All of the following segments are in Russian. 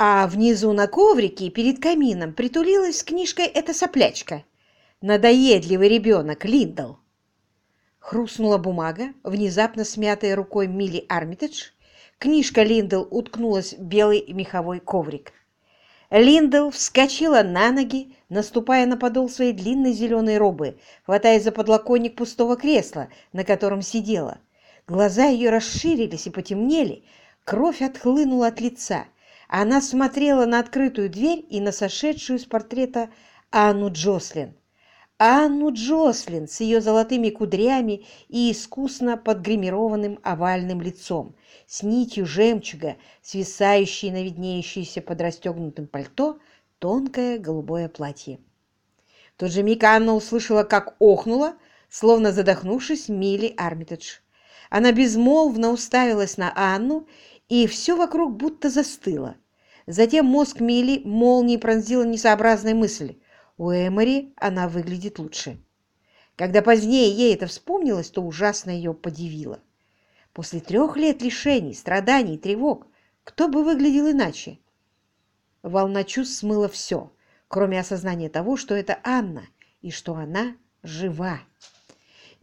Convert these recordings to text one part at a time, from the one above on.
А внизу на коврике перед камином притулилась с книжкой эта соплячка. Надоедливый ребенок Линдл. Хрустнула бумага, внезапно смятая рукой Милли Армитедж. Книжка Линдл уткнулась в белый меховой коврик. Линдл вскочила на ноги, наступая на подол своей длинной зеленой робы, хватаясь за подлоконник пустого кресла, на котором сидела. Глаза ее расширились и потемнели, кровь отхлынула от лица. Она смотрела на открытую дверь и на сошедшую с портрета Анну Джослин. Анну Джослин с ее золотыми кудрями и искусно подгримированным овальным лицом, с нитью жемчуга, свисающей на виднеющееся под расстегнутым пальто тонкое голубое платье. В тот же миг Анна услышала, как охнула, словно задохнувшись Милли Армитедж. Она безмолвно уставилась на Анну, и все вокруг будто застыло. Затем мозг Милли молнией пронзила несообразная мысль. У Эмори она выглядит лучше. Когда позднее ей это вспомнилось, то ужасно ее подивило. После трех лет лишений, страданий тревог кто бы выглядел иначе? Волна чувств смыла все, кроме осознания того, что это Анна и что она жива.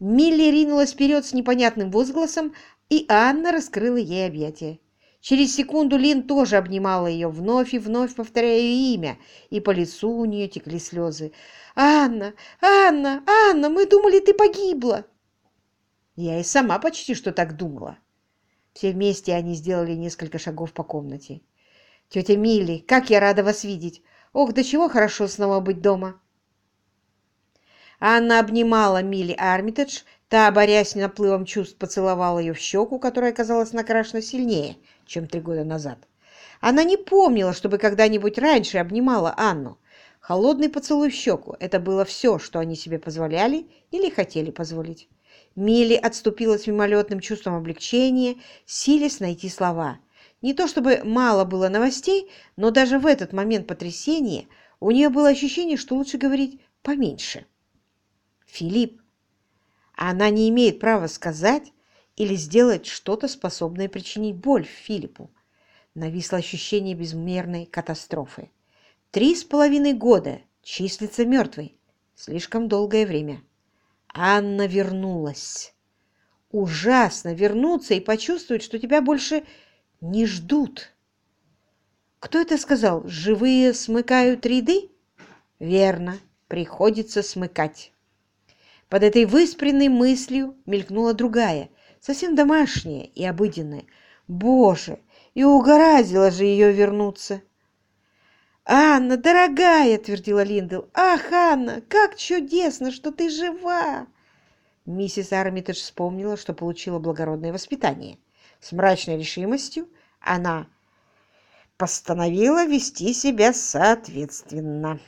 Милли ринулась вперед с непонятным возгласом, и Анна раскрыла ей объятия. Через секунду Лин тоже обнимала ее, вновь и вновь повторяя ее имя, и по лицу у нее текли слезы. «Анна! Анна! Анна! Мы думали, ты погибла!» Я и сама почти что так думала. Все вместе они сделали несколько шагов по комнате. «Тетя Милли, как я рада вас видеть! Ох, до чего хорошо снова быть дома!» Анна обнимала Милли Армитедж, та, борясь наплывом чувств, поцеловала ее в щеку, которая оказалась накрашена сильнее, чем три года назад. Она не помнила, чтобы когда-нибудь раньше обнимала Анну. Холодный поцелуй в щеку – это было все, что они себе позволяли или хотели позволить. Милли отступила с мимолетным чувством облегчения, силясь найти слова. Не то чтобы мало было новостей, но даже в этот момент потрясения у нее было ощущение, что лучше говорить поменьше. Филипп. Она не имеет права сказать или сделать что-то, способное причинить боль Филиппу. Нависло ощущение безмерной катастрофы. Три с половиной года числится мертвой. Слишком долгое время. Анна вернулась. Ужасно вернуться и почувствовать, что тебя больше не ждут. Кто это сказал? Живые смыкают ряды? Верно, приходится смыкать. Под этой выспренной мыслью мелькнула другая, совсем домашняя и обыденная. Боже, и угораздило же ее вернуться. «Анна, дорогая!» — твердила Линдл. «Ах, Анна, как чудесно, что ты жива!» Миссис Армитедж вспомнила, что получила благородное воспитание. С мрачной решимостью она постановила вести себя соответственно.